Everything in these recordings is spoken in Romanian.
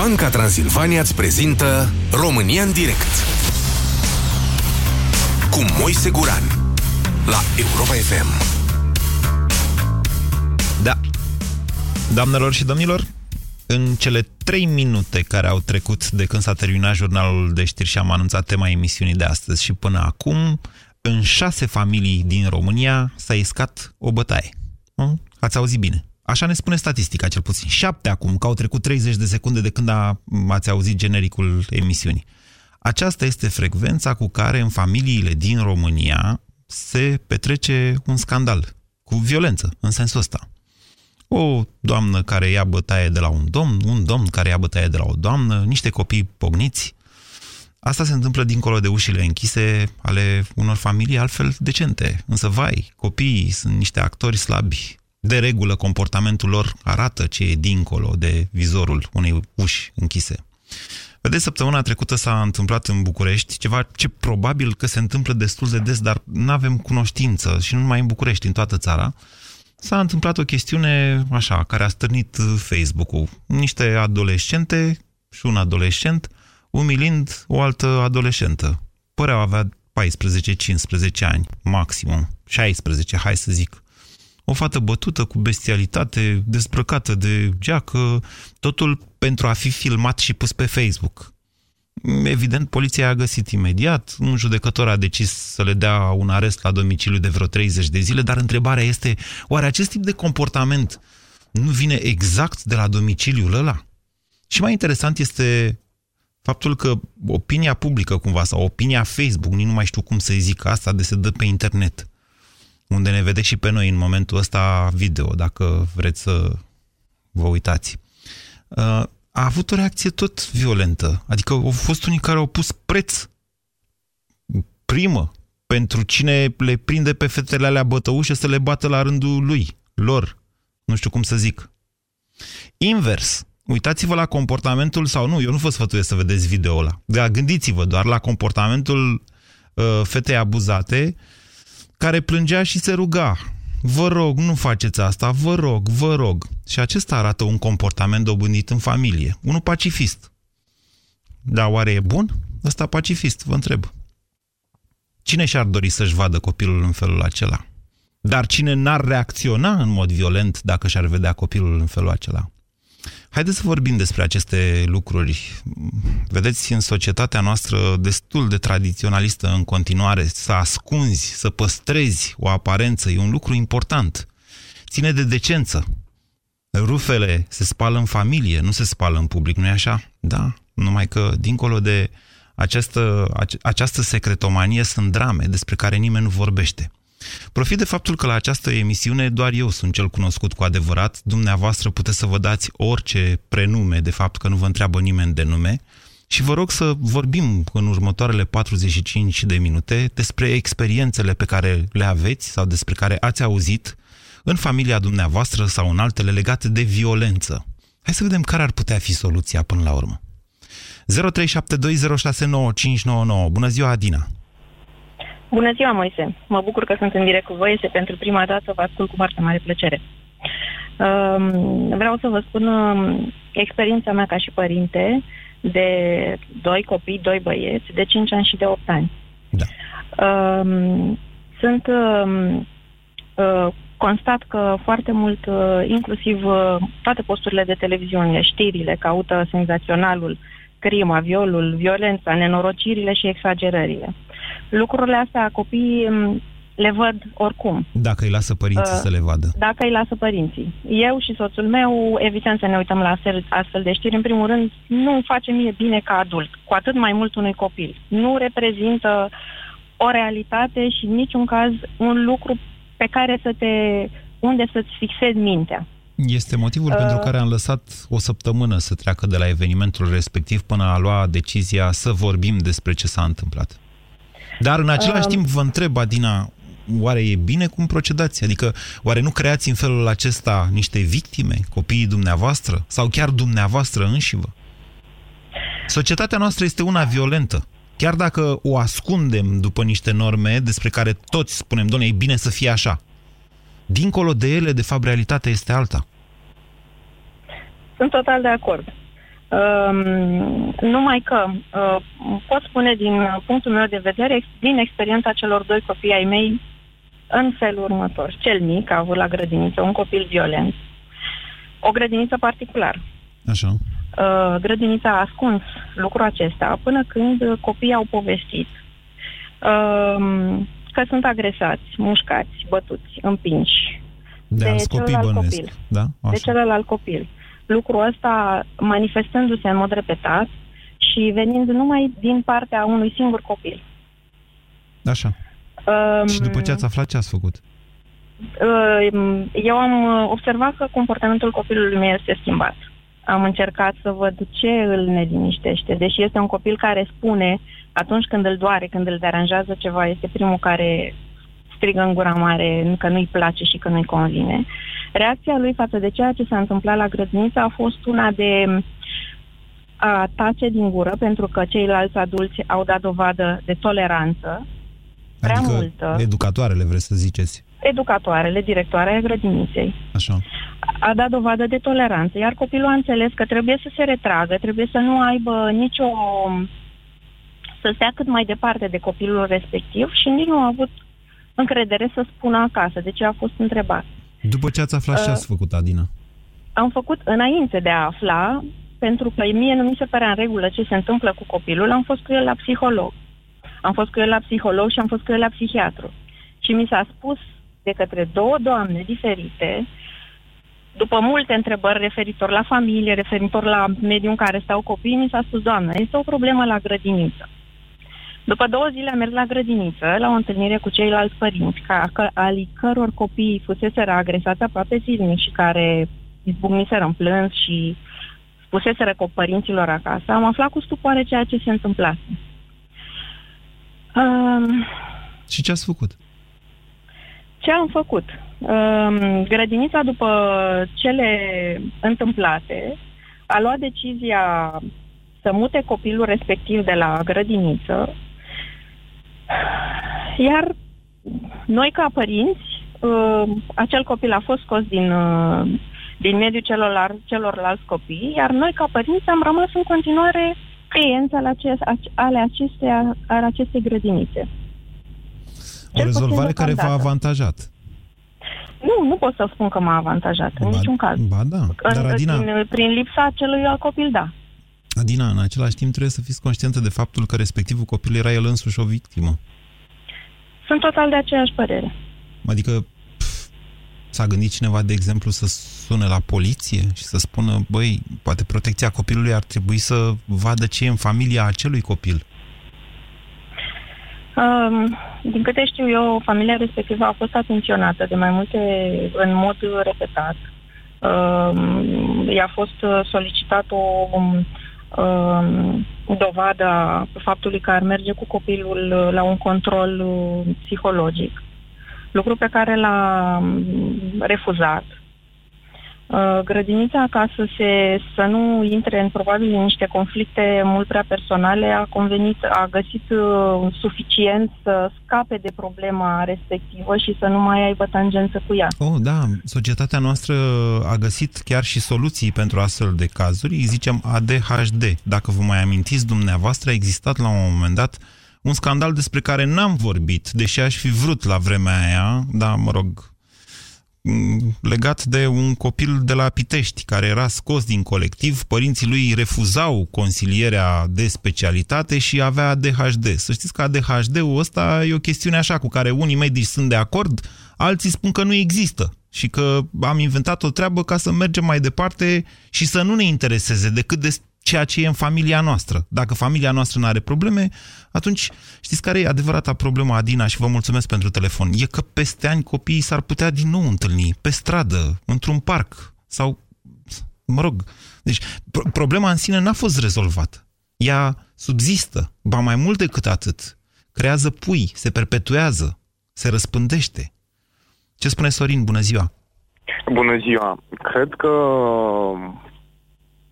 Banca Transilvania îți prezintă România în direct cu Moise Guran la Europa FM. Da. Doamnelor și domnilor, în cele trei minute care au trecut de când s-a terminat jurnalul de știri și am anunțat tema emisiunii de astăzi și până acum, în șase familii din România s-a iscat o bătaie. Ați auzit bine. Așa ne spune statistica, cel puțin. Șapte acum, că au trecut 30 de secunde de când a, ați auzit genericul emisiunii. Aceasta este frecvența cu care în familiile din România se petrece un scandal, cu violență, în sensul ăsta. O doamnă care ia bătaie de la un domn, un domn care ia bătaie de la o doamnă, niște copii pogniți. Asta se întâmplă dincolo de ușile închise ale unor familii altfel decente. Însă, vai, copiii sunt niște actori slabi, de regulă, comportamentul lor arată ce e dincolo de vizorul unei uși închise. Vedeți, săptămâna trecută s-a întâmplat în București ceva ce probabil că se întâmplă destul de des, dar nu avem cunoștință și nu numai în București, în toată țara. S-a întâmplat o chestiune așa, care a stârnit Facebook-ul. Niște adolescente și un adolescent umilind o altă adolescentă. Păreau avea 14-15 ani, maximum, 16, hai să zic o fată bătută cu bestialitate, dezbrăcată de geacă, totul pentru a fi filmat și pus pe Facebook. Evident, poliția a găsit imediat, un judecător a decis să le dea un arest la domiciliu de vreo 30 de zile, dar întrebarea este, oare acest tip de comportament nu vine exact de la domiciliul ăla? Și mai interesant este faptul că opinia publică cumva, sau opinia Facebook, nu mai știu cum să zic asta, de se dă pe internet, unde ne vedeți și pe noi în momentul ăsta video, dacă vreți să vă uitați. Uh, a avut o reacție tot violentă. Adică au fost unii care au pus preț primă pentru cine le prinde pe fetele alea bătăușe să le bată la rândul lui, lor. Nu știu cum să zic. Invers, uitați-vă la comportamentul, sau nu, eu nu vă sfătuiesc să vedeți video ăla, dar gândiți-vă doar la comportamentul uh, fetei abuzate uh, care plângea și se ruga. Vă rog, nu faceți asta, vă rog, vă rog. Și acesta arată un comportament dobândit în familie. Unul pacifist. Dar oare e bun? Ăsta pacifist, vă întreb. Cine și-ar dori să-și vadă copilul în felul acela? Dar cine n-ar reacționa în mod violent dacă și-ar vedea copilul în felul acela? Haideți să vorbim despre aceste lucruri. Vedeți, în societatea noastră destul de tradiționalistă în continuare, să ascunzi, să păstrezi o aparență e un lucru important. Ține de decență. Rufele se spală în familie, nu se spală în public, nu-i așa? Da, numai că dincolo de această, această secretomanie sunt drame despre care nimeni nu vorbește. Profit de faptul că la această emisiune doar eu sunt cel cunoscut cu adevărat, dumneavoastră puteți să vă dați orice prenume, de fapt că nu vă întreabă nimeni de nume, și vă rog să vorbim în următoarele 45 de minute despre experiențele pe care le aveți sau despre care ați auzit în familia dumneavoastră sau în altele legate de violență. Hai să vedem care ar putea fi soluția până la urmă. 0372069599. Bună ziua, Adina! Bună ziua, Moise! Mă bucur că sunt în direct cu voi. Este pentru prima dată, vă ascult cu foarte mare plăcere. Um, vreau să vă spun um, experiența mea ca și părinte de doi copii, doi băieți, de 5 ani și de 8 ani. Da. Um, sunt uh, constat că foarte mult, uh, inclusiv uh, toate posturile de televiziune, știrile, caută senzaționalul, crima, violul, violența, nenorocirile și exagerările lucrurile astea copiii mm, le văd oricum. Dacă îi lasă părinții uh, să le vadă. Dacă îi lasă părinții. Eu și soțul meu evităm să ne uităm la astfel, astfel de știri. În primul rând, nu îmi face mie bine ca adult, cu atât mai mult unui copil. Nu reprezintă o realitate și în niciun caz un lucru pe care să te... unde să-ți fixezi mintea. Este motivul uh, pentru care am lăsat o săptămână să treacă de la evenimentul respectiv până a lua decizia să vorbim despre ce s-a întâmplat. Dar în același uh, timp vă întreb, Adina, oare e bine cum procedați? Adică, oare nu creați în felul acesta niște victime, copiii dumneavoastră, sau chiar dumneavoastră înșivă? Societatea noastră este una violentă. Chiar dacă o ascundem după niște norme despre care toți spunem, doamne, e bine să fie așa. Dincolo de ele, de fapt, realitatea este alta. Sunt total de acord. Um, numai că uh, pot spune din punctul meu de vedere, din experiența celor doi copii ai mei, în felul următor. Cel mic a avut la grădiniță un copil violent, o grădiniță particulară. Așa. Uh, grădinița a ascuns lucrul acesta până când copiii au povestit uh, că sunt agresați, mușcați, bătuți, împinși de, de celălalt copil. Da? Așa. De celălalt copil. Lucrul ăsta manifestându-se în mod repetat și venind numai din partea unui singur copil. Așa. Um, și după ce ați aflat, ce ați făcut? Uh, eu am observat că comportamentul copilului meu este schimbat. Am încercat să văd ce îl neliniștește. Deși este un copil care spune atunci când îl doare, când îl deranjează ceva, este primul care strigă în gura mare că nu-i place și că nu-i convine. Reacția lui față de ceea ce s-a întâmplat la grădiniță a fost una de a tace din gură, pentru că ceilalți adulți au dat dovadă de toleranță prea adică multă. educatoarele, vreți să ziceți? Educatoarele, directoarea grădiniței. Așa. A dat dovadă de toleranță, iar copilul a înțeles că trebuie să se retragă, trebuie să nu aibă nicio... să stea cât mai departe de copilul respectiv și nici nu a avut încredere să spună acasă, de ce a fost întrebat. După ce ați aflat, uh, ce ați făcut, Adina? Am făcut înainte de a afla, pentru că mie nu mi se părea în regulă ce se întâmplă cu copilul, am fost cu el la psiholog. Am fost cu el la psiholog și am fost cu el la psihiatru. Și mi s-a spus de către două doamne diferite, după multe întrebări referitor la familie, referitor la mediul în care stau copiii, mi s-a spus, doamnă, este o problemă la grădiniță. După două zile am mers la grădiniță, la o întâlnire cu ceilalți părinți, ca, că, ali căror copii fuseseră agresați aproape zilnic și care izbucniseră în plâns și spuseseră cu părinților acasă, am aflat cu stupoare ceea ce se întâmplase. Um, și ce ați făcut? Ce am făcut? Um, grădinița, după cele întâmplate, a luat decizia să mute copilul respectiv de la grădiniță iar noi, ca părinți, uh, acel copil a fost scos din, uh, din mediul celorlalți, celorlalți copii, iar noi, ca părinți, am rămas în continuare clienți ale, acest, ale, acestea, ale acestei grădinițe. O rezolvare care v-a avantajat. Nu, nu pot să spun că m-a avantajat, ba, în niciun caz. Ba da, dar Adina... Prin, prin lipsa acelui alt copil, da. Adina, în același timp trebuie să fiți conștientă de faptul că respectivul copil era el însuși o victimă. Sunt total de aceeași părere. Adică pf, s-a gândit cineva, de exemplu, să sune la poliție și să spună, băi, poate protecția copilului ar trebui să vadă ce e în familia acelui copil. Um, din câte știu eu, familia respectivă a fost atenționată de mai multe, în mod repetat. Um, i-a fost solicitat o uh, dovadă a faptului că ar merge cu copilul uh, la un control uh, psihologic. Lucru pe care l-a um, refuzat. Uh, grădinița, ca să, se, să nu intre în probabil în niște conflicte mult prea personale, a convenit, a găsit uh, suficient să scape de problema respectivă și să nu mai aibă tangență cu ea. Oh, da, societatea noastră a găsit chiar și soluții pentru astfel de cazuri, îi zicem ADHD. Dacă vă mai amintiți dumneavoastră, a existat la un moment dat un scandal despre care n-am vorbit, deși aș fi vrut la vremea aia, dar, mă rog, Mm, legat de un copil de la Pitești, care era scos din colectiv, părinții lui refuzau consilierea de specialitate și avea ADHD. Să știți că ADHD-ul ăsta e o chestiune așa cu care unii medici sunt de acord, alții spun că nu există și că am inventat o treabă ca să mergem mai departe și să nu ne intereseze decât de ceea ce e în familia noastră. Dacă familia noastră nu are probleme, atunci știți care e adevărata problema, Adina, și vă mulțumesc pentru telefon? E că peste ani copiii s-ar putea din nou întâlni, pe stradă, într-un parc, sau, mă rog, deci pro problema în sine n-a fost rezolvată. Ea subzistă, ba mai mult decât atât, creează pui, se perpetuează, se răspândește. Ce spune Sorin? Bună ziua! Bună ziua! Cred că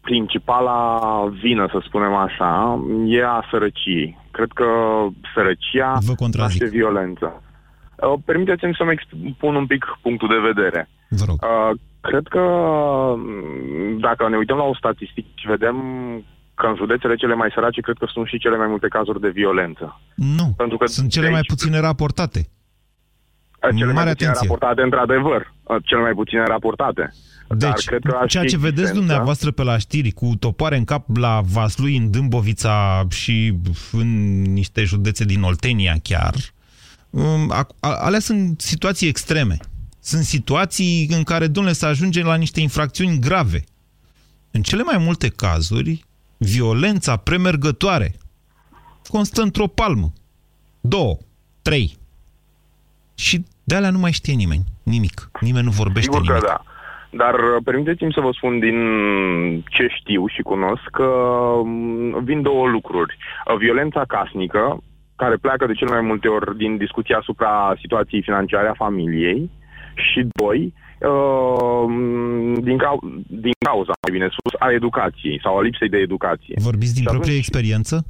principala vină, să spunem așa, e a sărăciei. Cred că sărăcia naște violență. Uh, permiteți-mi să-mi expun un pic punctul de vedere. Vă rog. Uh, Cred că mm, dacă ne uităm la o statistică și vedem că în județele cele mai sărace cred că sunt și cele mai multe cazuri de violență. Nu, Pentru că sunt cele de mai aici- puține raportate. Cele Mare mai puține atenție. raportate, într-adevăr. Cele mai puține raportate. Dar Deci, cred că aș ceea fi ce vedeți existență- dumneavoastră pe la știri, cu topoare în cap la Vaslui, în Dâmbovița și în niște județe din Oltenia chiar, um, a- a- alea sunt situații extreme. Sunt situații în care, domnule, se ajunge la niște infracțiuni grave. În cele mai multe cazuri, violența premergătoare constă într-o palmă, două, trei. Și de alea nu mai știe nimeni. Nimic. Nimeni nu vorbește Sigur nimic. că da. Dar uh, permiteți-mi să vă spun din ce știu și cunosc că mm, vin două lucruri. Uh, Violența casnică, care pleacă de cele mai multe ori din discuția asupra situației financiare a familiei și doi, uh, din, cau- din cauza, mai bine spus, a educației sau a lipsei de educație. Vorbiți din Și proprie atunci- experiență?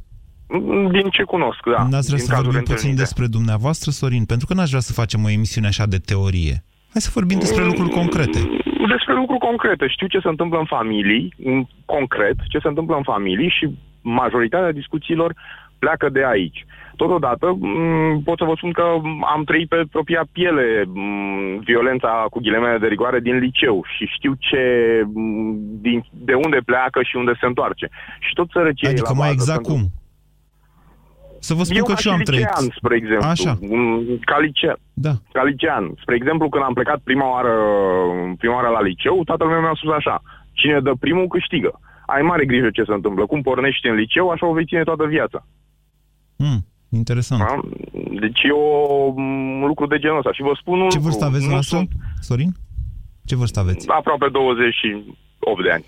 Mm, Din ce cunosc, da. N-ați vrea din să cazuri vorbim puțin întâlnite. despre dumneavoastră, Sorin? Pentru că n-aș vrea să facem o emisiune așa de teorie. Hai să vorbim despre lucruri concrete. Despre lucruri concrete. Știu ce se întâmplă în familii, în concret, ce se întâmplă în familii și majoritatea discuțiilor pleacă de aici. Totodată, m, pot să vă spun că am trăit pe propria piele m, violența cu ghilemele de rigoare din liceu și știu ce, m, din, de unde pleacă și unde se întoarce. Și tot sărăcie Adică la mai bază, exact pentru- cum? Să vă spun Eu că ca și eu am trăit. licean, spre exemplu. Așa. m, Ca licean. Da. ca licean. Spre exemplu, când am plecat prima oară, prima oară la liceu, tatăl meu mi-a spus așa, cine dă primul câștigă. Ai mare grijă ce se întâmplă. Cum pornești în liceu, așa o vei ține toată viața. Hmm, interesant. Da? Deci e o, un lucru de genul ăsta. Și vă spun un Ce lucru, vârstă aveți nu noastră, sunt Sorin? Ce vârstă aveți? aproape 28 de ani.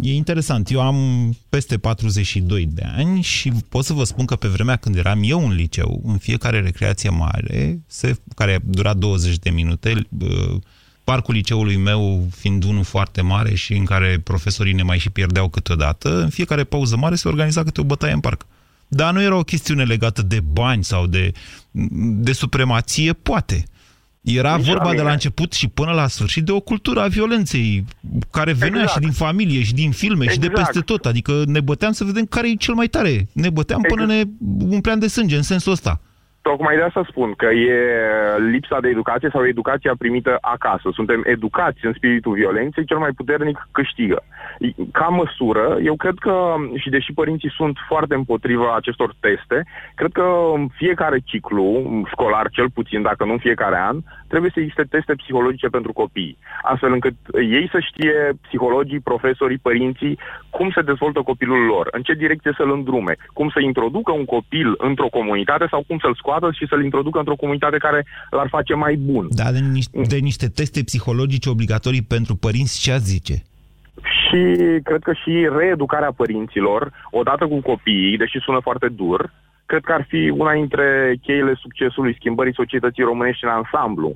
E interesant. Eu am peste 42 de ani și pot să vă spun că pe vremea când eram eu în liceu, în fiecare recreație mare, se, care dura 20 de minute, uh, parcul liceului meu fiind unul foarte mare și în care profesorii ne mai și pierdeau câteodată, în fiecare pauză mare se organiza câte o bătaie în parc. Dar nu era o chestiune legată de bani sau de, de supremație, poate. Era Nici la vorba de la mine. început și până la sfârșit de o cultură a violenței, care venea Exact. și din familie și din filme și de Exact. peste tot. Adică ne băteam să vedem care e cel mai tare. Ne băteam până ne umpleam de sânge, în sensul ăsta. Tocmai de asta spun că e lipsa de educație sau educația primită acasă. Suntem educați în spiritul violenței, cel mai puternic câștigă. Ca măsură, eu cred că, și deși părinții sunt foarte împotriva acestor teste, cred că în fiecare ciclu școlar, cel puțin, dacă nu în fiecare an, trebuie să existe teste psihologice pentru copii, astfel încât ei să știe, psihologii, profesorii, părinții, cum se dezvoltă copilul lor, în ce direcție să-l îndrume, cum să introducă un copil într-o comunitate sau cum să-l scoată și să-l introducă într-o comunitate care l-ar face mai bun. Da, de, niște, de niște teste psihologice obligatorii pentru părinți, ce ați zice? Și cred că și reeducarea părinților, odată cu copiii, deși sună foarte dur, cred că ar fi una dintre cheile succesului schimbării societății românești în ansamblu,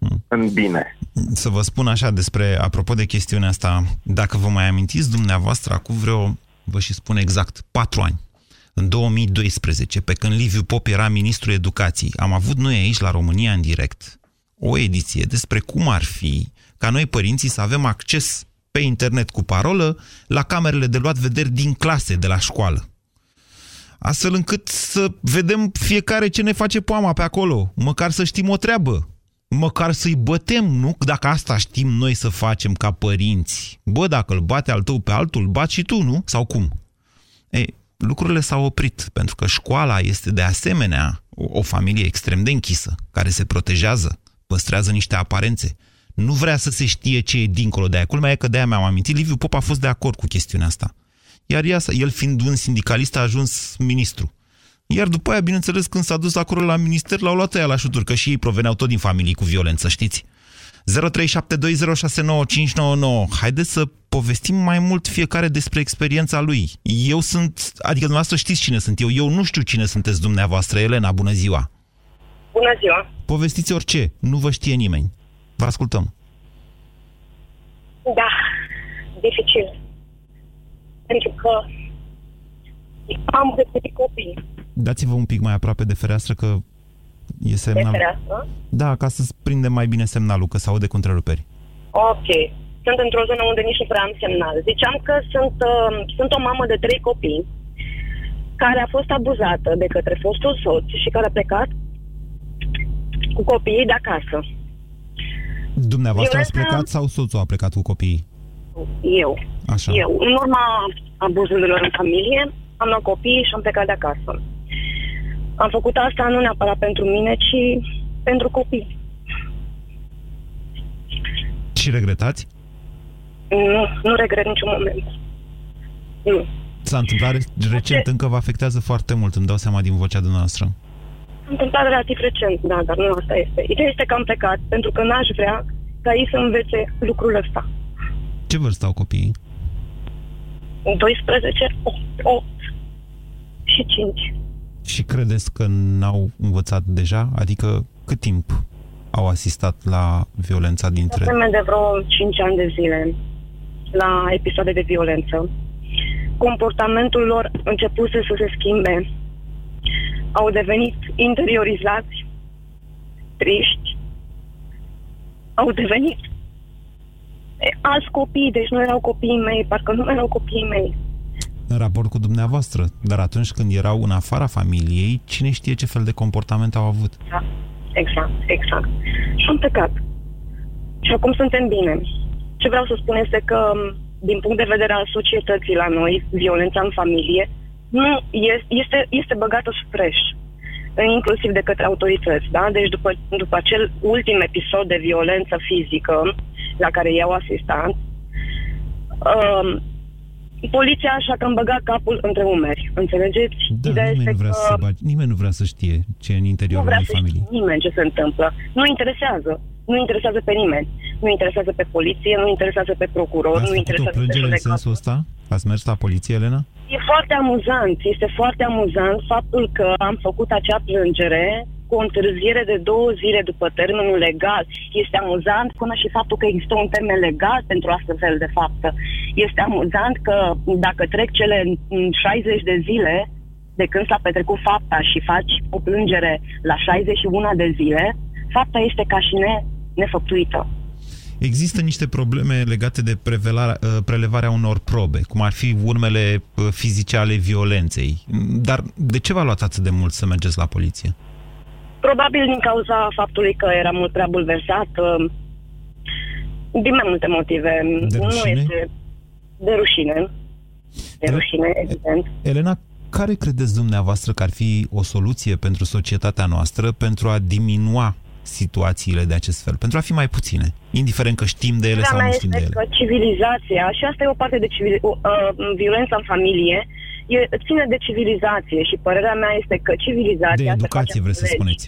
Hmm. în bine. Să vă spun așa despre, apropo de chestiunea asta, dacă vă mai amintiți dumneavoastră, acum vreo, vă și spun exact, patru ani, în 2012, pe când Liviu Pop era ministrul educației, am avut noi aici, la România în direct, o ediție despre cum ar fi ca noi părinții să avem acces pe internet cu parolă la camerele de luat vederi din clase de la școală. Astfel încât să vedem fiecare ce ne face poama pe acolo, măcar să știm o treabă, măcar să-i bătem, nu? Dacă asta știm noi să facem ca părinți. Bă, dacă îl bate al tău pe altul, bați și tu, nu? Sau cum? Ei, lucrurile s-au oprit, pentru că școala este de asemenea o, o familie extrem de închisă, care se protejează, păstrează niște aparențe. Nu vrea să se știe ce e dincolo de aia. Culmea e că de-aia mi-am amintit, Liviu Pop a fost de acord cu chestiunea asta. Iar ea, el fiind un sindicalist a ajuns ministru. Iar după aia, bineînțeles, când s-a dus acolo la minister, l-au luat ea la șuturi, că și ei proveneau tot din familii cu violență, știți? 0372069599. Haideți să povestim mai mult fiecare despre experiența lui. Eu sunt, adică dumneavoastră știți cine sunt eu, eu nu știu cine sunteți dumneavoastră. Elena, bună ziua! Bună ziua! Povestiți orice, nu vă știe nimeni. Vă ascultăm. Da, dificil. Pentru că am găsit copii Dați-vă un pic mai aproape de fereastră că e de semnal. fereastră. Da, ca să prindem mai bine semnalul, că se aude cu întreruperi. Ok. Sunt într-o zonă unde nici nu prea am semnal. Ziceam că sunt, uh, sunt o mamă de trei copii care a fost abuzată de către fostul soț și care a plecat cu copiii de acasă. Dumneavoastră ați Violența- plecat sau soțul a plecat cu copiii? Eu. Așa. Eu. În urma abuzurilor în familie, am luat copiii și am plecat de acasă. Am făcut asta nu neapărat pentru mine, ci pentru copii. Și regretați? Nu, nu regret niciun moment. Nu. S-a întâmplat re- recent, încă vă afectează foarte mult, îmi dau seama din vocea dumneavoastră. S-a întâmplat relativ recent, da, dar nu asta este. Ideea este că am plecat pentru că n-aș vrea ca ei să învețe lucrul ăsta. Ce vârstă au copiii? 12, 8, 8 și 5. Și credeți că n-au învățat deja? Adică cât timp au asistat la violența dintre... Vreme de vreo 5 ani de zile la episoade de violență. Comportamentul lor începuse să se schimbe. Au devenit interiorizați, triști. Au devenit e, alți copii, deci nu erau copiii mei, parcă nu erau copiii mei. În raport cu dumneavoastră. Dar atunci când erau în afara familiei, cine știe ce fel de comportament au avut? Da, exact, exact. Și am plecat. Și acum suntem bine. Ce vreau să spun este că, m, din punct de vedere al societății la noi, violența în familie nu este, este, este băgată sub preș, inclusiv de către autorități. Da? Deci după, după acel ultim episod de violență fizică la care eu asistat, um, poliția așa că îmi băga capul între umeri. Înțelegeți? Da, Ideea nimeni nu, este vrea că... să se bage, nimeni nu vrea să știe ce e în Nu interiorul vrea unei să familii. știe nimeni ce se întâmplă. Nu interesează. Nu interesează pe nimeni. Nu interesează pe poliție, nu interesează pe procuror, Ați nu făcut o interesează pe plângere în judecat. sensul ăsta? Ați mers la poliție, Elena? E foarte amuzant, este foarte amuzant faptul că am făcut acea plângere cu o întârziere de două zile după termenul legal. Este amuzant până și faptul că există un termen legal pentru astfel de faptă. Este amuzant că dacă trec cele mm, 60 de zile de când s-a petrecut fapta și faci o plângere la 61 de zile, fapta este ca și ne, nefăptuită. Există niște probleme legate de prevelarea- uh, prelevarea unor probe, cum ar fi urmele uh, fizice ale violenței. Dar de ce v-a luat atât de mult să mergeți la poliție? Probabil din cauza faptului că era mult prea bulversat, uh, din mai multe motive. De Nu rușine? este de rușine. De Ele- rușine, evident. Elena, care credeți dumneavoastră că ar fi o soluție pentru societatea noastră pentru a diminua situațiile de acest fel, pentru a fi mai puține, indiferent că știm de ele Părerea sau mea nu știm de este ele? că civilizația, și asta e o parte de civil, uh, violența în familie, e, ține de civilizație și părerea mea este că De civilizația... se educație, face vreți să prin legi. spuneți?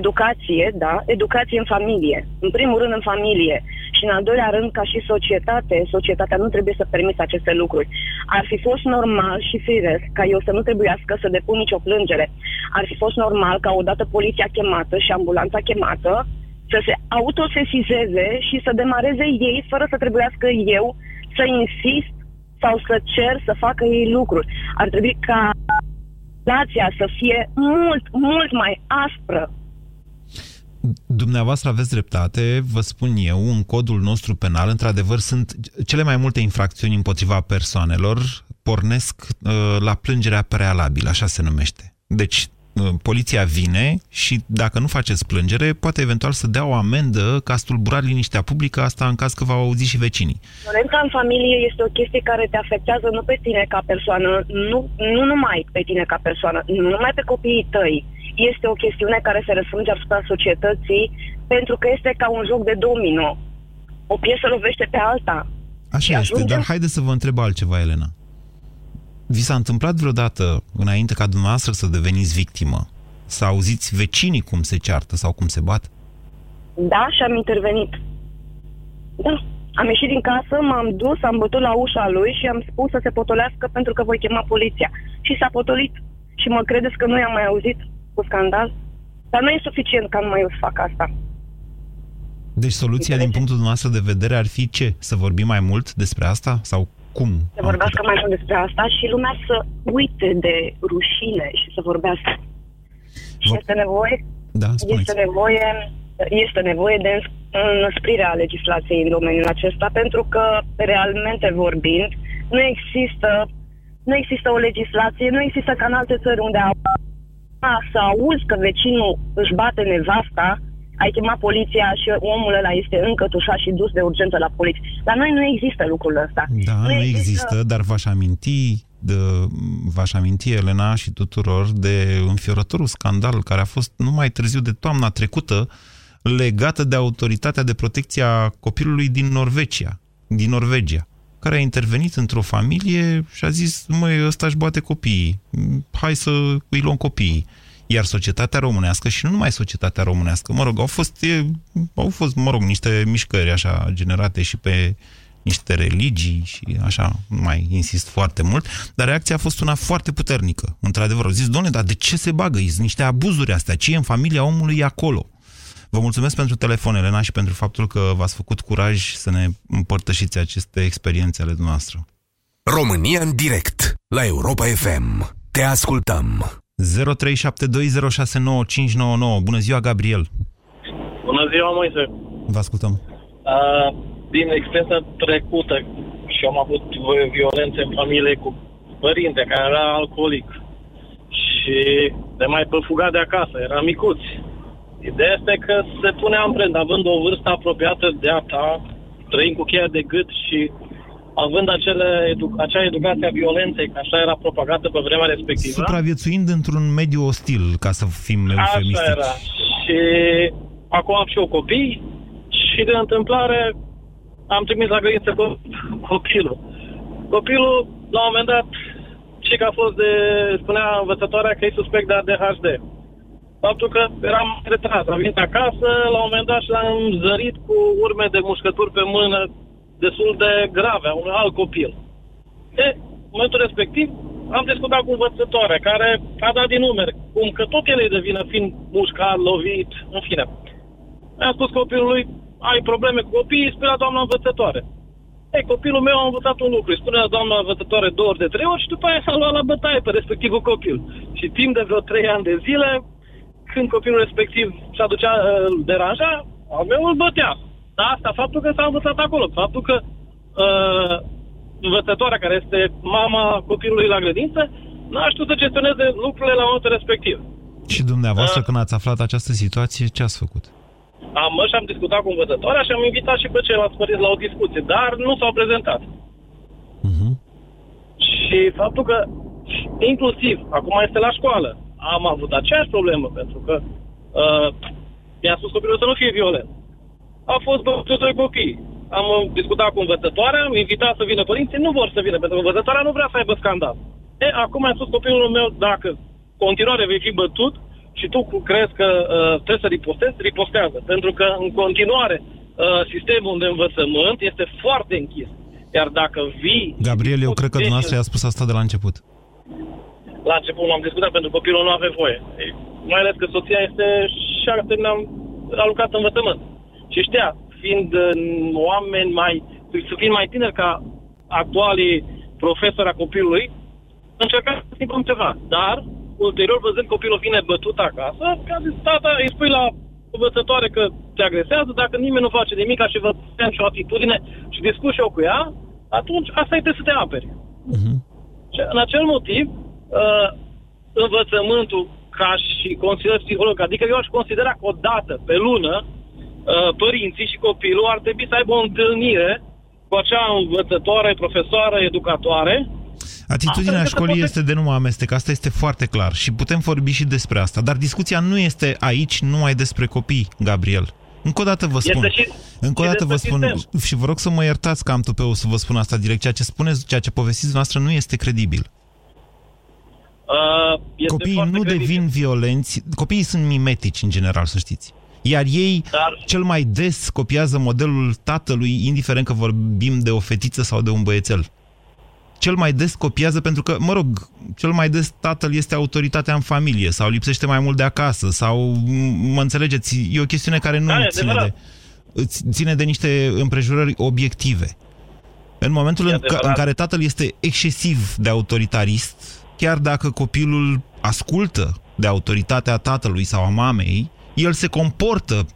Educație, da, educație în familie. În primul rând în familie. Și în al doilea rând, ca și societate, societatea nu trebuie să permită aceste lucruri. Ar fi fost normal și firesc ca eu să nu trebuiască să depun nicio plângere. Ar fi fost normal ca odată poliția chemată și ambulanța chemată să se autosesizeze și să demareze ei fără să trebuiască eu să insist sau să cer să facă ei lucruri. Ar trebui ca relația să fie mult, mult mai aspră Dumneavoastră aveți dreptate, vă spun eu, în codul nostru penal, într-adevăr, sunt cele mai multe infracțiuni împotriva persoanelor pornesc uh, la plângerea prealabilă, așa se numește. Deci, uh, poliția vine și dacă nu faceți plângere, poate eventual să dea o amendă ca a stulburat liniștea publică, asta în caz că v-au auzit și vecinii. Violența în familie este o chestie care te afectează nu pe tine ca persoană, nu, nu numai pe tine ca persoană, nu numai pe copiii tăi. Este o chestiune care se răsfrânge asupra societății pentru că este ca un joc de domino. O piesă lovește pe alta. Așa Și este, ajungem- dar haideți să vă întreb altceva, Elena. Vi s-a întâmplat vreodată, înainte ca dumneavoastră să deveniți victimă, să auziți vecinii cum se ceartă sau cum se bat? Da, și am intervenit. Da. Am ieșit din casă, m-am dus, am bătut la ușa lui și am spus să se potolească pentru că voi chema poliția. Și s-a potolit. Și mă credeți că nu i-am mai auzit cu scandal? Dar nu e suficient ca numai eu să fac asta. Deci soluția din punctul dumneavoastră de vedere ar fi ce? Să vorbim mai mult despre asta? Sau cum? Să vorbească mai mult despre asta și lumea să uite de rușine și să vorbească. Și Vă- este nevoie, Da, spuneți. este nevoie, este nevoie de înăsprirea legislației în domeniul acesta, pentru că, realmente vorbind, nu există, nu există o legislație, nu există ca în alte țări unde au să auzi că vecinul își bate nevasta, ai chemat poliția și omul ăla este încătușat și dus de urgență la poliție. Dar noi nu există lucrul ăsta. Da, nu, nu există, există, dar v-aș aminti de, v-aș aminti, Elena, și tuturor de înfiorătorul scandal care a fost numai târziu de toamna trecută legată de autoritatea de protecție a copilului din Norvegia, din Norvegia, care a intervenit într-o familie și a zis, măi, ăsta își bate copiii, hai să îi luăm copiii. Iar societatea românească, și nu numai societatea românească, mă rog, au fost, e, au fost mă rog, niște mișcări așa generate și pe niște religii și așa, nu mai insist foarte mult, dar reacția a fost una foarte puternică. Într-adevăr, au zis, doamne, dar de ce se bagă? Sunt niște abuzuri astea. Ce e în familia omului e acolo? Vă mulțumesc pentru telefon, Elena, și pentru faptul că v-ați făcut curaj să ne împărtășiți aceste experiențe ale noastre. România în direct, la Europa FM. Te ascultăm. 0372069599. Bună ziua, Gabriel! Bună ziua, Moise! Vă ascultăm. Uh, din experiența trecută și am avut violențe în familie cu părinte care era alcoolic și de mai păfugat de acasă, era micuți. Ideea este că se pune amprent, având o vârstă apropiată de a ta, trăind cu cheia de gât și având acele edu- acea educație a violenței, că așa era propagată pe vremea respectivă. Supraviețuind într-un mediu ostil, ca să fim eufemistici. Așa era. Și acum am și eu copii și de întâmplare am trimis la grădiniță copilul. Copilul, la un moment dat, ce că a fost de, spunea învățătoarea că e suspect de ADHD. Faptul că eram retras, am venit acasă, la un moment dat și l-am zărit cu urme de mușcături pe mână destul de grave a unui alt copil. E, în momentul respectiv, am discutat cu învățătoarea, care a dat din numeri, cum că tot el e de vină, fiind mușcat, lovit, în fine. Mi-a spus copilului, ai probleme cu copiii, spune la doamna învățătoare. Ei, copilul meu a învățat un lucru, îi spune la doamna învățătoare două ori de trei ori și după aia s-a luat la bătaie pe respectivul copil. Și timp de vreo trei ani de zile, când copilul respectiv s-a ducea, uh, deranja, al meu îl bătea. Dar asta, faptul că s-a învățat acolo, faptul că uh, învățătoarea, care este mama copilului la grădință, n-a știut să gestioneze lucrurile la momentul respectiv. Și dumneavoastră, uh, când ați aflat această situație, ce ați făcut? Am mers și am discutat cu învățătoarea și am invitat și pe ceilalți părinți la o discuție, dar nu s-au prezentat. Uh-huh. Și faptul că, inclusiv, acum este la școală, am avut aceeași problemă, pentru că uh, mi-a spus copilul să nu fie violent. A fost bătut doi copii. Am discutat cu învățătoarea, am invitat să vină părinții, nu vor să vină, pentru că învățătoarea nu vrea să aibă scandal. E, acum am spus copilul meu, dacă continuare vei fi bătut, și tu crezi că uh, trebuie să ripostezi, ripostează. Pentru că, în continuare, uh, sistemul de învățământ este foarte închis. Iar dacă vii... Gabriel, eu cred că dumneavoastră i-a spus asta de la început. La început l-am discutat pentru copilul nu avea voie. Mai ales că soția este și a terminat, a lucrat în învățământ. Și știa, fiind uh, oameni mai, fiind mai tineri ca actualii profesori a copilului, încerca să schimbăm ceva. Dar ulterior, văzând copilul vine bătut acasă, că a zis, tata, îi spui la învățătoare că te agresează, dacă nimeni nu face nimic și vă și o atitudine și discuți și eu cu ea, atunci asta e trebuie să te aperi. Uh-huh. Și în acel motiv, uh, învățământul ca și consilier psiholog, adică eu aș considera că o dată pe lună uh, părinții și copilul ar trebui să aibă o întâlnire cu acea învățătoare, profesoară, educatoare, Atitudinea școlii este de nu mă amestec, asta este foarte clar și putem vorbi și despre asta, dar discuția nu este aici numai despre copii, Gabriel. Încă o dată vă spun, și, încă o dată vă spun sistem. și vă rog să mă iertați că am tupeu să vă spun asta direct, ceea ce spuneți, ceea ce povestiți noastră nu este credibil. Uh, este copiii nu credibil. devin violenți, copiii sunt mimetici în general, să știți. Iar ei Dar... cel mai des copiază modelul tatălui, indiferent că vorbim de o fetiță sau de un băiețel. Cel mai des copiază pentru că, mă rog, cel mai des tatăl este autoritatea în familie sau lipsește mai mult de acasă sau, mă înțelegeți, e o chestiune care nu da, ține de, ține de niște împrejurări obiective. În momentul în, ca, în care tatăl este excesiv de autoritarist, chiar dacă copilul ascultă de autoritatea tatălui sau a mamei, el se comportă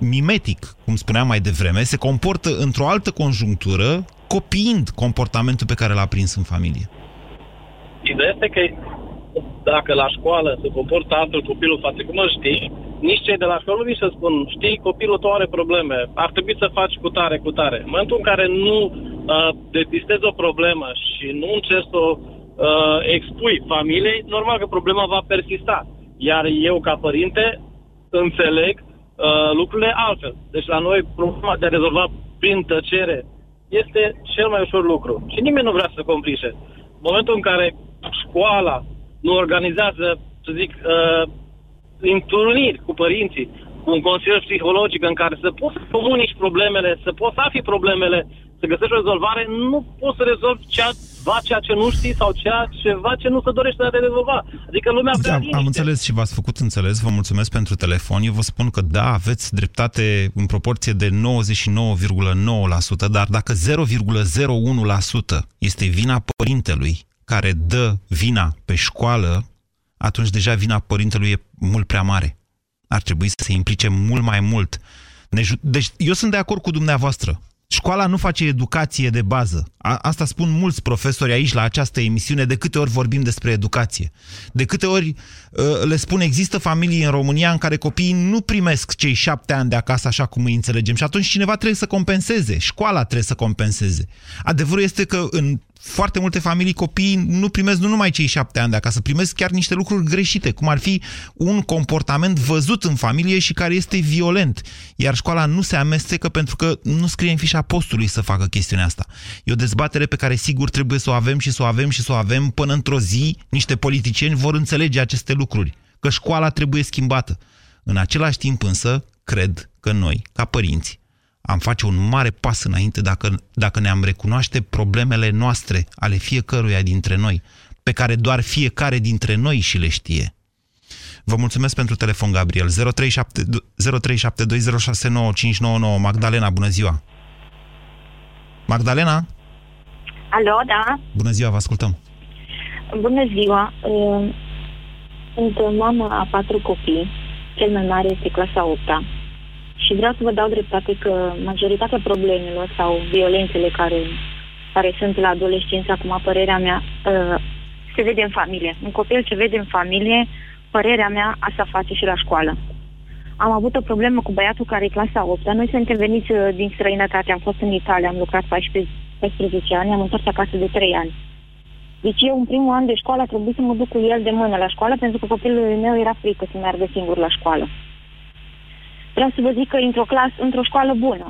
mimetic, cum spuneam mai devreme, se comportă într-o altă conjunctură, copiind comportamentul pe care l-a prins în familie. Ideea este că dacă la școală se comportă altfel copilul față cum îl știi, nici cei de la școală nu vin să spun, știi, copilul tău are probleme, ar trebui să faci cu tare, cu tare. În momentul în care nu uh, depistezi o problemă și nu încerci să o uh, expui familiei, normal că problema va persista. Iar eu, ca părinte, înțeleg uh, lucrurile altfel. Deci la noi problema de a rezolva prin tăcere este cel mai ușor lucru. Și nimeni nu vrea să complice. În momentul în care școala nu organizează, să zic, uh, întâlniri cu părinții, cu un consilier psihologic în care să poți să comunici problemele, să poți să afli problemele, să găsești o rezolvare, nu poți să rezolvi ceva ceea ce nu știi sau ceea ceva ce nu se dorește de a rezolva. Adică lumea vrea da, Am înțeles și v-ați făcut înțeles, vă mulțumesc pentru telefon. Eu vă spun că da, aveți dreptate în proporție de 99,9%, dar dacă 0,01% este vina părintelui care dă vina pe școală, atunci deja vina părintelui e mult prea mare. Ar trebui să se implice mult mai mult. Deci eu sunt de acord cu dumneavoastră. Școala nu face educație de bază. A, asta spun mulți profesori aici la această emisiune, de câte ori vorbim despre educație. De câte ori uh, le spun, există familii în România în care copiii nu primesc cei șapte ani de acasă așa cum îi înțelegem și atunci cineva trebuie să compenseze, școala trebuie să compenseze. Adevărul este că în foarte multe familii copiii nu primesc nu numai cei șapte ani de acasă, primesc chiar niște lucruri greșite, cum ar fi un comportament văzut în familie și care este violent. Iar școala nu se amestecă pentru că nu scrie în fișa postului să facă chestiunea asta. E o dezbatere pe care sigur trebuie să o avem și să o avem și să o avem până într-o zi niște politicieni vor înțelege aceste lucruri, că școala trebuie schimbată. În același timp însă, cred că noi, ca părinți, am face un mare pas înainte dacă, dacă ne-am recunoaște problemele noastre, ale fiecăruia dintre noi, pe care doar fiecare dintre noi și le știe. Vă mulțumesc pentru telefon, Gabriel. 0372069599 Magdalena, bună ziua! Magdalena? Alo, da? Bună ziua, vă ascultăm! Bună ziua! Sunt mamă a patru copii. Cel mai mare este clasa 8 -a și vreau să vă dau dreptate că majoritatea problemelor sau violențele care, care sunt la adolescență, acum părerea mea, uh, se vede în familie. Un copil ce vede în familie, părerea mea, asta face și la școală. Am avut o problemă cu băiatul care e clasa 8 -a. Noi suntem veniți uh, din străinătate, am fost în Italia, am lucrat 14, 14 ani, am întors acasă de 3 ani. Deci eu, în primul an de școală, a trebuit să mă duc cu el de mână la școală, pentru că copilul meu era frică să meargă singur la școală. Vreau să vă zic că într-o clasă, într-o școală bună.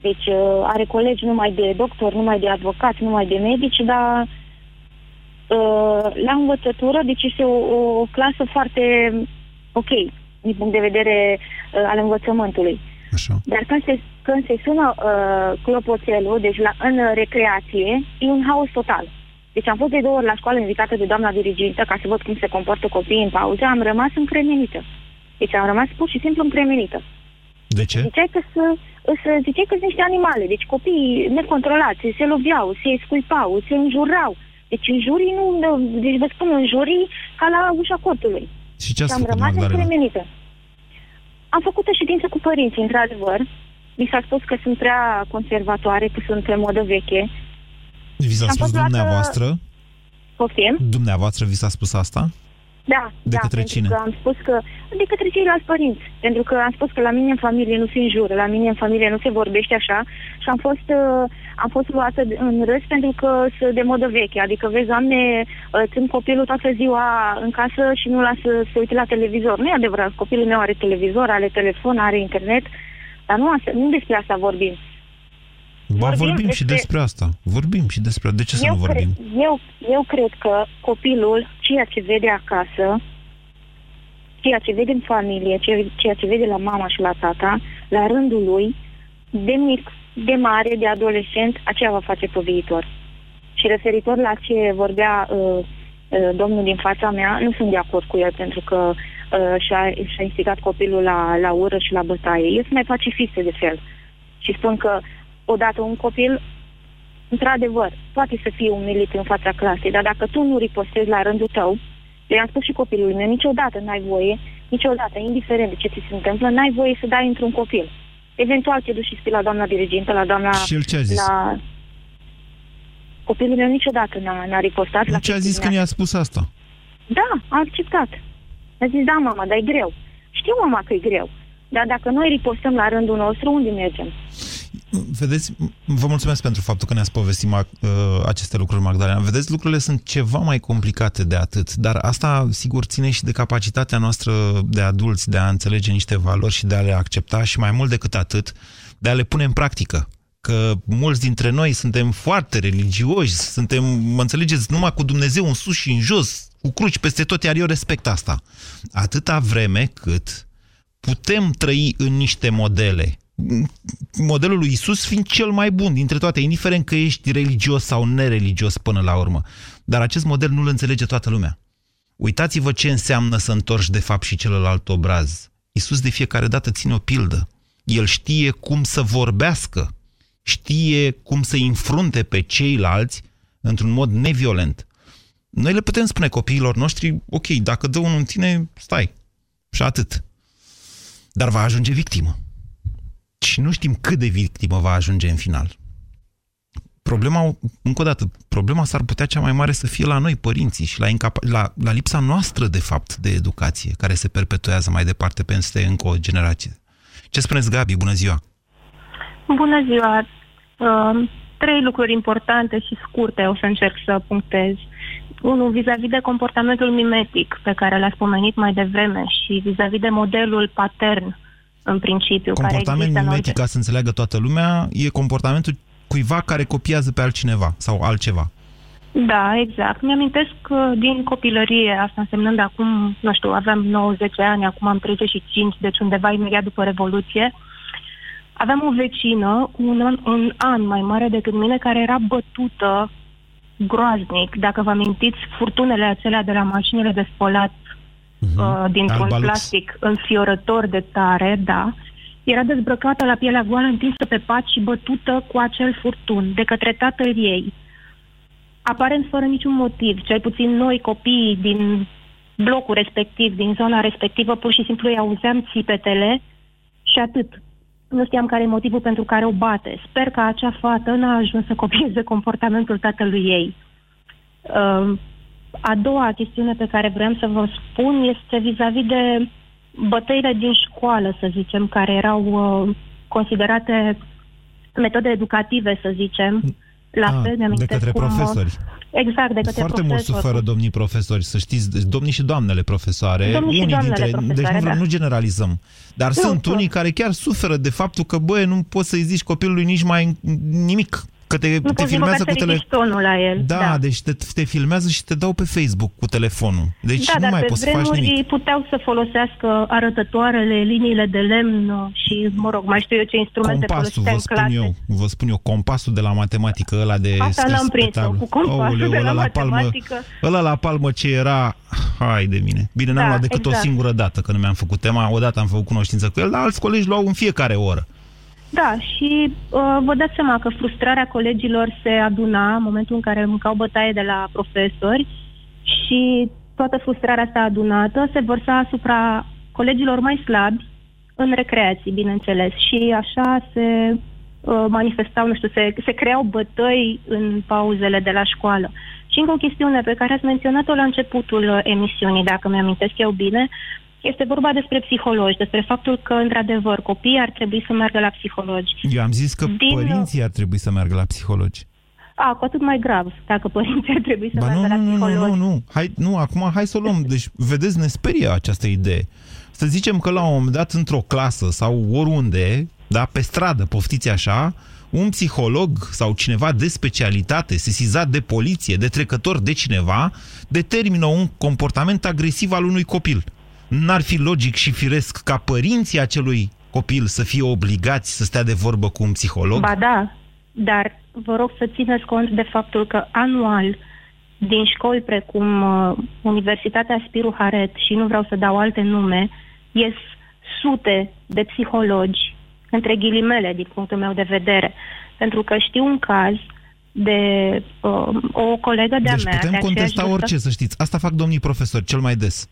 Deci uh, are colegi numai de doctor, numai de avocați, numai de medici, dar uh, la învățătură, deci este o, o clasă foarte ok, din punct de vedere uh, al învățământului. Așa. Dar când se, când se sună uh, clopoțelul, deci la, în recreație, e un haos total. Deci am fost de două ori la școală invitată de doamna dirigintă ca să văd cum se comportă copiii în pauză, am rămas încremenită. Deci am rămas pur și simplu încremenită. De ce? Ziceai că, să, să, ziceai că sunt niște animale, deci copiii necontrolați, se loveau, se scuipau, se înjurau. Deci în jurii nu, deci vă spun, în jurii ca la ușa cortului. Și ce ați am făcut, rămas Magdalena? încremenită. Am făcut o ședință cu părinții, într-adevăr. Mi s-a spus că sunt prea conservatoare, că sunt pe modă veche. Vi s-a Am spus fost luată- dumneavoastră? Poftim? Dumneavoastră vi s-a spus asta? Da, De da, către pentru cine? că am spus că, de către ceilalți părinți, pentru că am spus că la mine în familie nu se înjură, la mine în familie nu se vorbește așa și am fost, uh, am fost luată de- în râs pentru că sunt de modă veche, adică vezi, doamne, uh, țin copilul toată ziua în casă și nu lasă să se uite la televizor. Nu e adevărat, copilul meu are televizor, are telefon, are internet, dar nu, asta, nu despre asta vorbim. Ba, Vorbim vorbim și despre- despre asta. Vorbim și despre... De ce să eu, nu vorbim? Cred, eu, eu cred că copilul, ceea ce vede acasă, ceea ce vede în familie, ceea, ceea ce vede la mama și la tata, la rândul lui, de mic, de mare, de adolescent, aceea va face pe viitor. Și referitor la ce vorbea uh, uh, domnul din fața mea, nu sunt de acord cu el, pentru că uh, și-a, și-a instigat copilul la, la ură și la bătaie. El se mai face fițe de fel. Și spun că odată un copil într-adevăr, poate să fie umilit în fața clasei, dar dacă tu nu ripostezi la rândul tău, eu i-am spus și copilului meu, niciodată n-ai voie, niciodată, indiferent de ce ți se întâmplă, n-ai voie să dai într-un copil. Eventual te duci și spui la doamna dirigintă, la doamna... Și el ce a zis? La... Copilul meu niciodată n-a, n-a ripostat. La ce a zis când i-a spus asta? Da, a acceptat. A zis, da, mama, dar e greu. Știu, mama, că e greu. Dar dacă noi ripostăm la rândul nostru, unde mergem? Vedeți, vă mulțumesc pentru faptul că ne-ați povestit uh, aceste lucruri, Magdalena. Vedeți, lucrurile sunt ceva mai complicate de atât, dar asta, sigur, ține și de capacitatea noastră de adulți de a înțelege niște valori și de a le accepta și mai mult decât atât, de a le pune în practică. Că mulți dintre noi suntem foarte religioși, suntem, mă înțelegeți, numai cu Dumnezeu în sus și în jos, cu cruci peste tot, iar eu respect asta. Atâta vreme cât putem trăi în niște modele modelul lui Isus fiind cel mai bun dintre toate, indiferent că ești religios sau nereligios până la urmă. Dar acest model nu-l înțelege toată lumea. Uitați-vă ce înseamnă să întorci de fapt și celălalt obraz. Isus de fiecare dată ține o pildă. El știe cum să vorbească, știe cum să înfrunte pe ceilalți într-un mod neviolent. Noi le putem spune copiilor noștri, ok, dacă dă unul în tine, stai. Și atât. Dar va ajunge victimă și nu știm cât de victimă va ajunge în final. Problema, încă o dată, problema s-ar putea cea mai mare să fie la noi, părinții, și la, incapa- la, la lipsa noastră, de fapt, de educație, care se perpetuează mai departe peste încă o generație. Ce spuneți, Gabi? Bună ziua! Bună ziua! Uh, trei lucruri importante și scurte o să încerc să punctez. Unul, vis-a-vis de comportamentul mimetic pe care l-ați pomenit mai devreme și vis-a-vis de modelul patern în principiu. Comportament care mimetic, ca să înțeleagă toată lumea, e comportamentul cuiva care copiază pe altcineva sau altceva. Da, exact. Mi-amintesc din copilărie, asta însemnând acum, nu știu, aveam 90 ani, acum am 35, deci undeva imediat după Revoluție, aveam o vecină un an, un an mai mare decât mine care era bătută groaznic. Dacă vă amintiți, furtunele acelea de la mașinile de spălat uh-huh. uh, dintr-un Albalux. plastic înfiorător de tare, da, era dezbrăcată la pielea goală, întinsă pe pat și bătută cu acel furtun de către tatăl ei. Aparent fără niciun motiv, cel puțin noi copiii din blocul respectiv, din zona respectivă, pur și simplu îi auzeam țipetele și atât. Nu știam care e motivul pentru care o bate. Sper că acea fată n-a ajuns să copieze comportamentul tatălui ei. Uh, a doua chestiune pe care vreau să vă spun este vis-a-vis de bătăile din școală, să zicem, care erau uh, considerate metode educative, să zicem. La A, fel, de către cum, profesori. Exact, de către Foarte profesori. mult suferă domnii profesori, să știți, deci domnii și doamnele profesoare. Domnii unii și doamnele dintre, profesoare, Deci nu, da. nu generalizăm. Dar nu, sunt nu. unii care chiar suferă de faptul că, băie, nu poți să-i zici copilului nici mai nimic. Că te, Nu te poți filmează nici cu tele... tonul la el. Da, da. deci te, te filmează și te dau pe Facebook cu telefonul. Deci da, nu dar mai pe poți să faci vremuri nimic. puteau să folosească arătătoarele, liniile de lemn și, mă rog, mai știu eu ce instrumente Compasul, folosea vă în spun clase. eu, vă spun eu, compasul de la matematică, ăla de Asta scris n-am pe prins-o, tablă. cu compasul Aoleu, de la ăla palmă, matematică. ăla la palmă ce era, hai de mine. Bine, n-am Da, luat decât exact. o singură dată, că nu mi-am făcut tema, odată am făcut cunoștință cu el, dar alți colegi luau în fiecare oră. Da, și uh, vă dați seama că frustrarea colegilor se aduna în momentul în care mâncau bătaie de la profesori și toată frustrarea asta adunată se vărsa asupra colegilor mai slabi în recreații, bineînțeles. Și așa se uh, manifestau, nu știu, se, se creau bătăi în pauzele de la școală. Și încă o chestiune pe care ați menționat-o la începutul uh, emisiunii, dacă mi-amintesc eu bine, este vorba despre psihologi, despre faptul că, într-adevăr, copiii ar trebui să meargă la psihologi. Eu am zis că Din- părinții ar trebui să meargă la psihologi. A, cu atât mai grav, dacă părinții ar trebui să Ba meargă nu, la nu, nu, psihologi. nu, nu, hai, nu, acum hai să o luăm. Deci, vedeți, ne sperie această idee. Să zicem că la un moment dat, într-o clasă sau oriunde, da, pe stradă, poftiți așa, un psiholog sau cineva de specialitate, sesizat de poliție, de trecător de cineva, determină un comportament agresiv al unui copil. N-ar fi logic și firesc ca părinții acelui copil să fie obligați să stea de vorbă cu un psiholog? Ba da, dar vă rog să țineți cont de faptul că anual din școli precum uh, Universitatea Spiru Haret și nu vreau să dau alte nume, ies sute de psihologi, între ghilimele din punctul meu de vedere, pentru că știu un caz de uh, o colegă de-a deci mea. putem de aceeași contesta vârstă. orice, să știți. Asta fac domnii profesori cel mai des.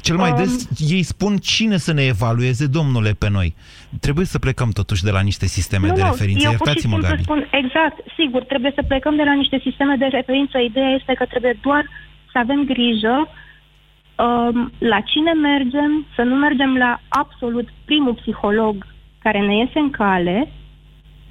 Cel mai des um, ei spun cine să ne evalueze, domnule, pe noi. Trebuie să plecăm totuși de la niște sisteme nu, de referință. Iertați-mă, Gabi. Spun, exact, sigur, trebuie să plecăm de la niște sisteme de referință. Ideea este că trebuie doar să avem grijă um, la cine mergem, să nu mergem la absolut primul psiholog care ne iese în cale,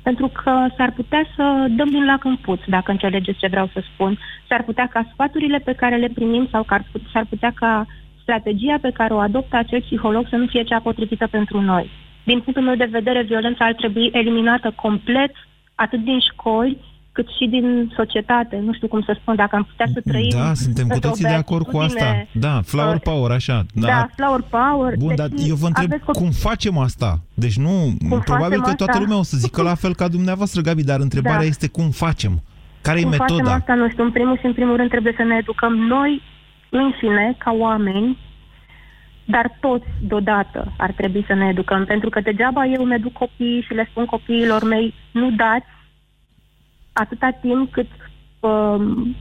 pentru că s-ar putea să dăm din lac în puț, dacă înțelegeți ce vreau să spun. S-ar putea ca sfaturile pe care le primim sau s-ar putea ca strategia pe care o adoptă acel psiholog să nu fie cea potrivită pentru noi. Din punctul meu de vedere, violența ar trebui eliminată complet, atât din școli, cât și din societate. Nu știu cum să spun, dacă am putea să trăim... Da, suntem cu toții de acord cu asta. Da, flower uh, power, așa. Da, da flower power. Bun, deci dar eu vă întreb cum facem asta? Deci nu, cum probabil că toată asta? lumea o să zică la fel ca dumneavoastră, Gabi, dar întrebarea da. este cum facem? Care e metoda? Facem asta, nu știu, în primul și în primul rând trebuie să ne educăm noi, în sine, ca oameni, dar toți deodată ar trebui să ne educăm, pentru că degeaba eu îmi educ copiii și le spun copiilor mei, nu dați atâta timp cât um,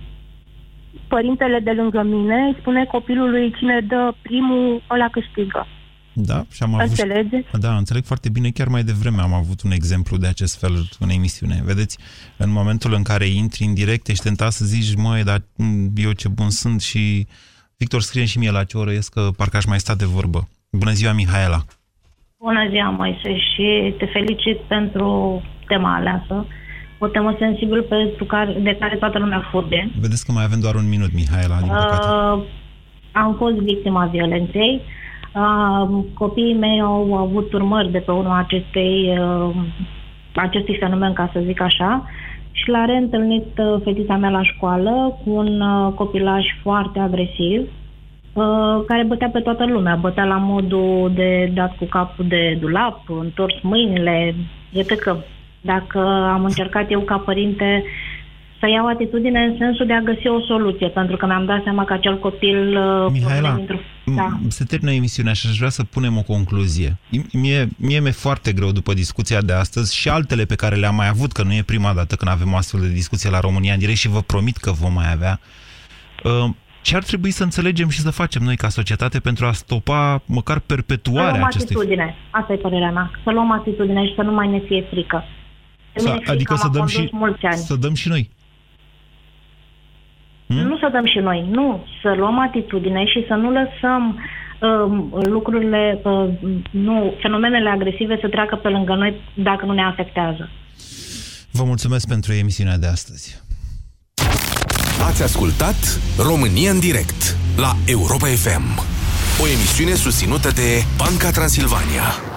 părintele de lângă mine îi spune copilului cine dă primul, ăla câștigă. Da, și am avut... Înțelegeți? Da, înțeleg foarte bine. Chiar mai devreme am avut un exemplu de acest fel în emisiune. Vedeți, în momentul în care intri în direct, ești tentat să zici, măi, dar eu ce bun sunt și Victor scrie și mie la ce oră ies că parcă aș mai sta de vorbă. Bună ziua, Mihaela! Bună ziua, Moise, și te felicit pentru tema aleasă. O temă sensibilă pentru care, de care toată lumea fuge. Vedeți că mai avem doar un minut, Mihaela, din păcate. Uh, am fost victima violenței. Uh, copiii mei au avut urmări de pe urma acestei, uh, acestui fenomen, ca să zic așa. Și l-a reîntâlnit uh, fetița mea la școală cu un uh, copilaj foarte agresiv, uh, care bătea pe toată lumea. Bătea la modul de dat cu capul de dulap, întors mâinile, etc. Dacă am încercat eu ca părinte să iau atitudine în sensul de a găsi o soluție, pentru că mi-am dat seama că acel copil... Uh, Mihaela, da. se termină emisiunea și aș vrea să punem o concluzie. Mie, mie mi-e foarte greu după discuția de astăzi și altele pe care le-am mai avut, că nu e prima dată când avem o astfel de discuție la România în direct și vă promit că vom mai avea. Uh, ce ar trebui să înțelegem și să facem noi ca societate pentru a stopa măcar perpetuarea să luăm acestei... atitudine. Asta e părerea mea. Să luăm atitudine și să nu mai ne fie frică. Să, adică să dăm, și, să dăm și noi. Hmm? Nu să dăm și noi, nu. Să luăm atitudine și să nu lăsăm uh, lucrurile, uh, nu, fenomenele agresive să treacă pe lângă noi dacă nu ne afectează. Vă mulțumesc pentru emisiunea de astăzi. Ați ascultat România în direct la Europa FM, o emisiune susținută de Banca Transilvania.